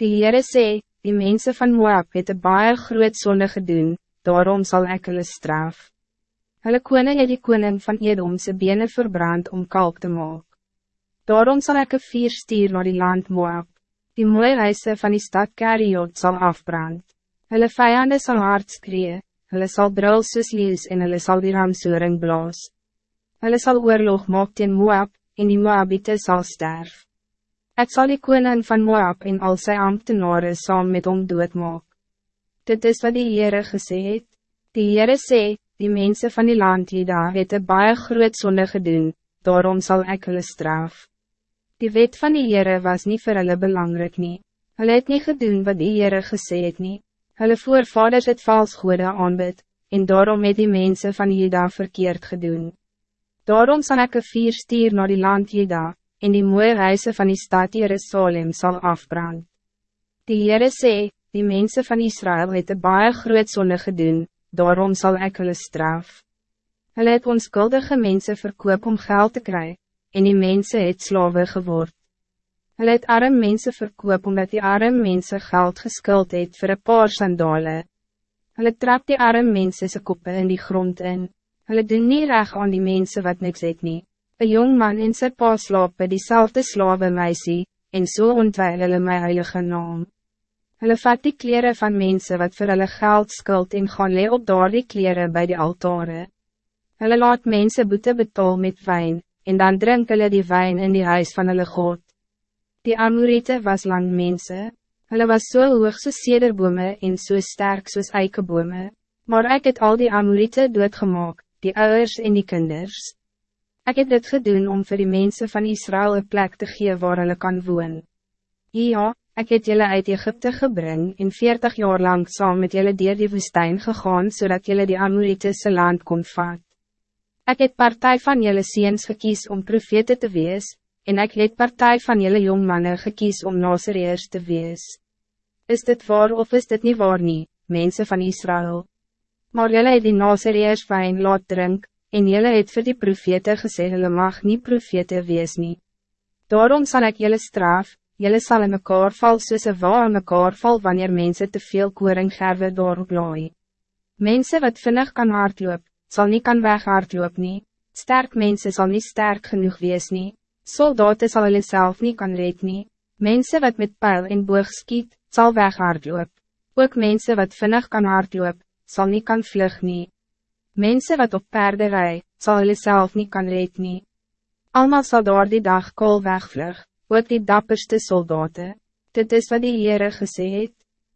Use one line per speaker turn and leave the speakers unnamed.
Die Heere sê, die mensen van Moab het een baie groot sonde gedoen, daarom zal ik hulle straf. Hulle koning het die koning van Edom sy bene verbrand om kalk te maak. Daarom zal ik een vier stier naar die land Moab. Die mooie reise van die stad Kariot zal afbrand. Hulle vijanden sal hard skree, hulle sal brul soos lees en hulle sal die ramsoering blaas. Hulle sal oorlog maak teen Moab, en die Moabite zal sterf. Het zal die koning van Moab en al sy ambtenaren saam met hom doodmaak. Dit is wat die Heere gesê het. Die Heere sê, die mensen van die land Jeda het een baie groot sonde gedoen, daarom zal ik hulle straf. Die wet van die Heere was niet voor hulle belangrijk nie. Hulle het nie gedoen wat die Heere gesê het nie. Hulle voorvaders het vals goede aanbid, en daarom het die mensen van Jeda verkeerd gedoen. Daarom zal ik een vier stier naar die land Jeda, en die mooie reise van die stad Jerusalem zal afbrand. Die Heere sê, die mensen van Israël het een baie groot zonde gedoen, daarom zal ik hulle straf. Hulle het onskuldige mensen verkoop om geld te krijgen, en die mensen het slawe geword. Hulle het arm mensen verkoop omdat die arm mensen geld geskuld het voor een paar sandalen. Hulle trap die arm mensen se koppen in die grond in. Hulle doen nie reg aan die mensen wat niks het nie. Een jong man in sy pa slaap by diezelfde slawe meisie, en so ontweil hulle my heilige naam. Hulle vat die kleren van mensen wat voor hulle geld skuld en gaan lee op daar die kleren bij die altare. Hulle laat mensen boete betaal met wijn, en dan drink hulle die wijn in die huis van hulle God. Die Amorite was lang mensen. Hulle was so hoog soos sederbome en so sterk soos eikebome, maar ik het al die Amorite doodgemaak, die ouders en die kinders. Ik heb dit gedaan om voor die mensen van Israël een plek te geven waar hulle kan woon. Ja, ik heb jullie uit Egypte gebring en veertig jaar lang saam met jullie dier die woestijn gegaan, zodat jullie die Amoritische land kon vat. Ik heb partij van jullie ziens gekies om profete te wees, en ik heb partij van jullie jongmannen gekies om Nazareers te wees. Is dit waar of is dit niet waar niet, mensen van Israël? Maar jylle het die Nazareers wijn laat drink, en jylle het vir die profete gesê hulle mag nie profete wees nie. Daarom zal ik jylle straf, jylle sal in mekaar val soos een waar in mekaar val wanneer mensen te veel koring gerwe daarop laai. Mensen wat vinnig kan hardloop, zal niet kan weg hardloop nie, sterk mensen zal niet sterk genoeg wees nie, soldaten zal hulle self nie kan red nie, mensen wat met pijl en boog skiet, zal weg hardloop, ook mensen wat vinnig kan hardloop, zal niet kan vlug nie. Mensen wat op perde rij, zal hulle self niet kan red nie. Almal sal door die dag kool wegvlug, ook die dapperste soldaten. Dit is wat die Heere gesê het.